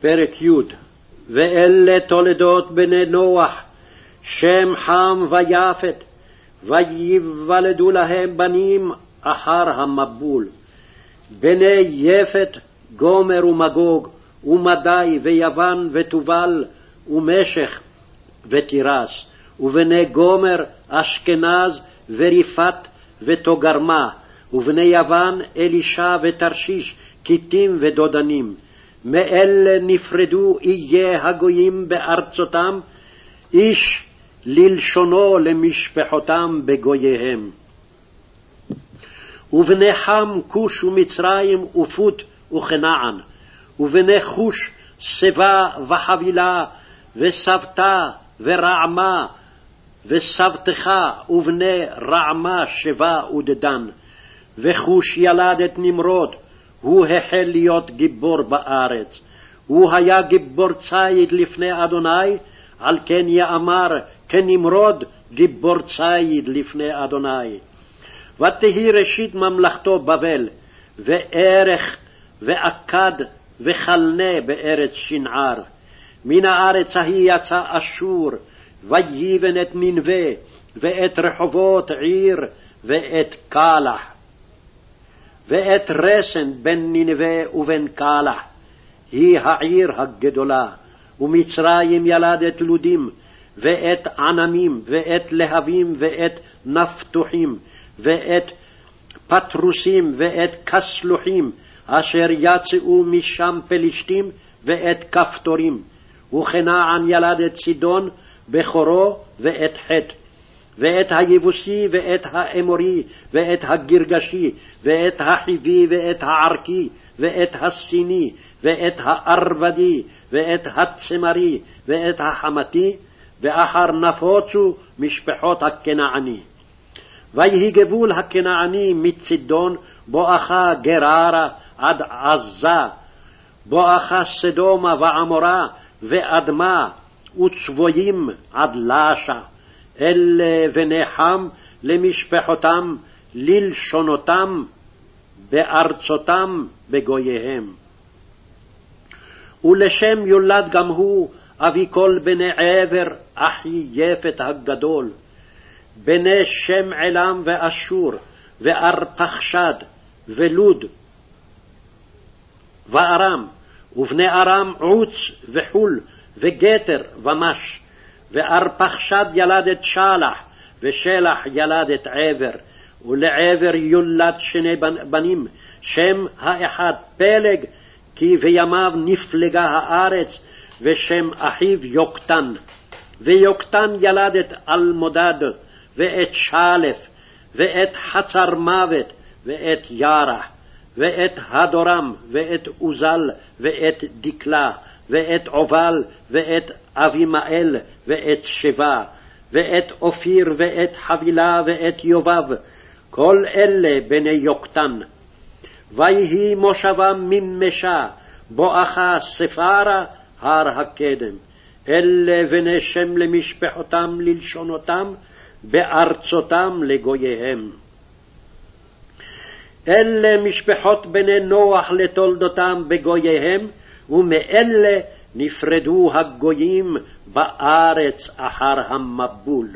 פרק י' ואלה תולדות בני נוח, שם חם ויפת, וייוולדו להם בנים אחר המבול. בני יפת, גומר ומגוג, ומדי ויוון ותובל, ומשך ותירס, ובני גומר, אשכנז וריפת ותוגרמה, ובני יוון, אלישע ותרשיש, כיתים ודודנים. מאלה נפרדו איי הגויים בארצותם, איש ללשונו למשפחותם בגוייהם. ובני חם כוש ומצרים ופוט וכנען, ובני חוש שיבה וחבילה, וסבתה ורעמה, וסבתך ובני רעמה שבה ודדן. וחוש ילד את נמרוד, הוא החל להיות גיבור בארץ. הוא היה גיבור ציד לפני אדוני, על כן יאמר כנמרוד גיבור ציד לפני אדוני. ותהי ראשית ממלכתו בבל, וערך ואכד וכלנה בארץ שנער. מן הארץ ההיא יצא אשור, ויבן את ננבה, ואת רחובות עיר, ואת קלח. ואת רסן בין ננבה ובין קלח, היא העיר הגדולה, ומצרים ילד את לודים, ואת ענמים, ואת להבים, ואת נפתוחים, ואת פטרוסים, ואת כסלוחים, אשר יצאו משם פלשתים, ואת כפתורים. וכנען ילד את צידון, בכורו, ואת חטא. ואת היבוסי, ואת האמורי, ואת הגרגשי, ואת החיבי, ואת הערכי, ואת הסיני, ואת הארבדי, ואת הצמרי, ואת החמתי, ואחר נפוצו משפחות הכנעני. ויהי גבול הכנעני מצידון, בואכה גררה עד עזה, בואכה סדומה ועמורה, ואדמה, וצבויים עד לשה. אלה ונחם למשפחותם, ללשונותם, בארצותם, בגוייהם. ולשם יולד גם הוא אבי כל בני עבר, אחי יפת הגדול. בני שם עלם ואשור, וארפחשד, ולוד, וארם, ובני ארם עוץ וחול, וגתר ומש. וארפחשד ילד את שלח, ושלח ילד את עבר, ולעבר יולד שני בנים, שם האחד פלג, כי בימיו נפלגה הארץ, ושם אחיו יוקטן. ויוקטן ילד את אלמודד, ואת שלף, ואת חצר מוות, ואת ירח, ואת הדורם, ואת עוזל, ואת דקלה, ואת עובל, ואת אבימאל, ואת שבה, ואת אופיר, ואת חבילה, ואת יובב, כל אלה בני יוקטן. ויהי מושבם ממשה, בואכה ספרה, הר הקדם. אלה בני שם למשפחותם, ללשונותם, בארצותם לגוייהם. אלה משפחות בני נוח לתולדותם בגוייהם, ומאלה נפרדו הגויים בארץ אחר המבול.